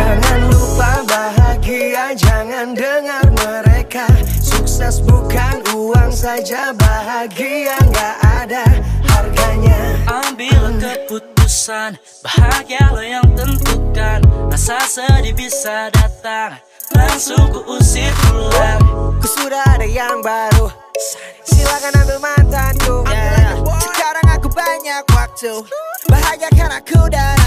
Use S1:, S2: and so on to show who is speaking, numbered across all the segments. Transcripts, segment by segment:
S1: Jangan lupa bahagia, jangan dengar mereka. Sukses bukan uang saja, bahagia nggak ada harganya.
S2: Ambil keputusan, bahagia lo yang tentukan. Masa sedih bisa datang, langsung ku usir pulang
S1: Ku sudah ada yang baru, silakan ambil mantanku yeah. Sekarang aku banyak waktu,
S3: bahagia karena aku dan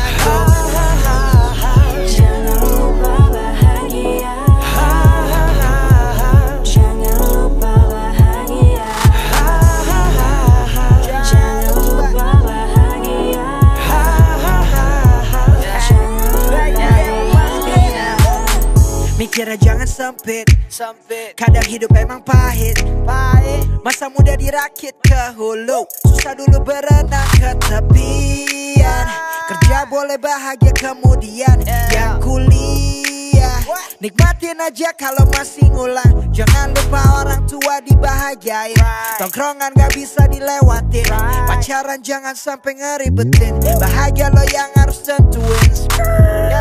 S1: Mikirnya jangan sempit. Sempit. Kadang hidup emang pahit. Pahit. Masa muda dirakit ke hulu. Susah dulu berenang ke tepian. Kerja boleh bahagia kemudian. Yang kuliah. Nikmatin aja kalau masih ngulang. Jangan lupa orang tua dibahagiain. Tongkrongan gak bisa dilewatin. Pacaran jangan sampai ngeribetin. Bahagia lo yang harus tentuin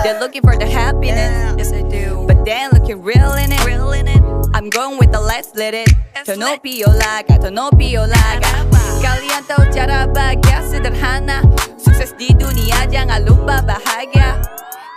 S4: They're looking for the happiness,
S3: Yes I do
S4: but they ain't looking real in it.
S3: Real in it
S4: I'm going with the let's let it. Tonopi olaga, tonopi olaga. Kalian tahu cara bahagia sederhana. Sukses di dunia jangan lupa bahagia.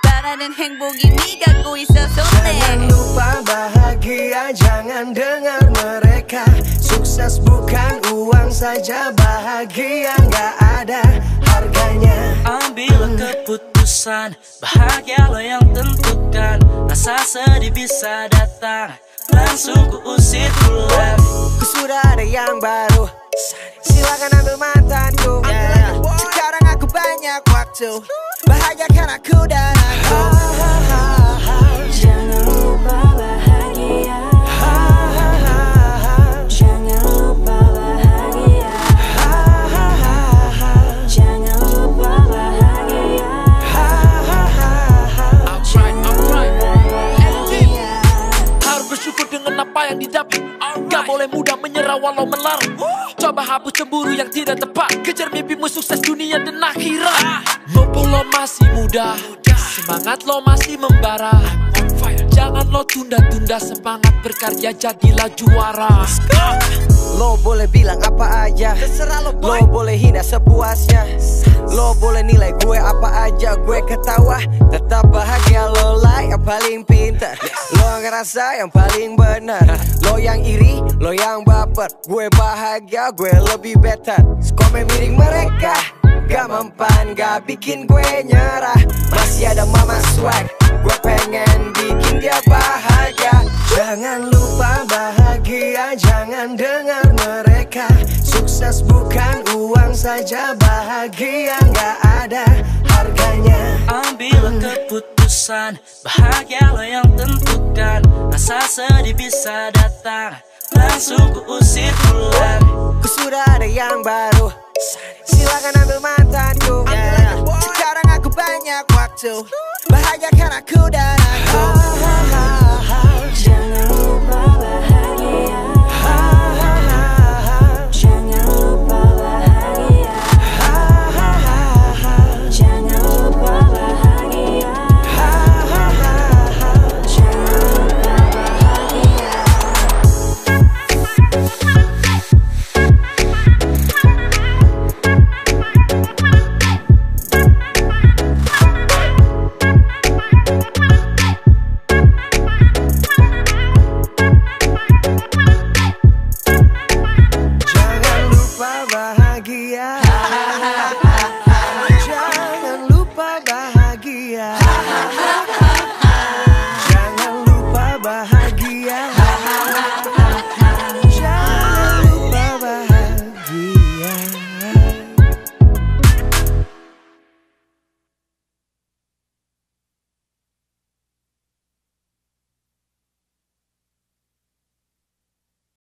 S4: 바라는 행복이 네가 갖고 있어
S1: Jangan
S4: 손에.
S1: lupa bahagia, jangan dengar mereka Sukses bukan uang saja, bahagia nggak ada harganya
S2: Ambil keputusan. Bahagia lo yang tentukan. Rasa sedih bisa datang. Langsung ku usir pulang
S1: Ku sudah ada yang baru. Silakan ambil mantanku Sekarang aku banyak waktu. Bahagiakan aku dan aku
S5: walau melarang Coba hapus cemburu yang tidak tepat. Kejar mimpimu sukses dunia dan akhirat. Mumpung lo masih muda. Semangat lo masih membara Jangan lo tunda-tunda semangat berkarya jadilah juara.
S1: Lo boleh bilang apa aja. Terserah lo boy. Lo boleh hina sepuasnya. Lo boleh nilai gue apa aja Gue ketawa. Tetap bahagia lo lah yang paling pintar Lo ngerasa yang paling benar. Lo yang iri, lo yang baper. Gue bahagia, gue lebih better. Komen miring mereka. Gak mempan, gak bikin gue nyerah. Masih ada mama swag Gue pengen bikin dia bahagia. Jangan lupa bahagia Jangan dengar mereka. Sukses bukan uang saja Bahagia nggak ada harganya.
S2: Ambil keputusan Bahagia lo yang tentukan. Rasa sedih bisa datang Langsung ku usir pulang
S1: Ku sudah ada yang baru. Silakan ambil mantanku banyak waktu. Bahagiakan aku dan aku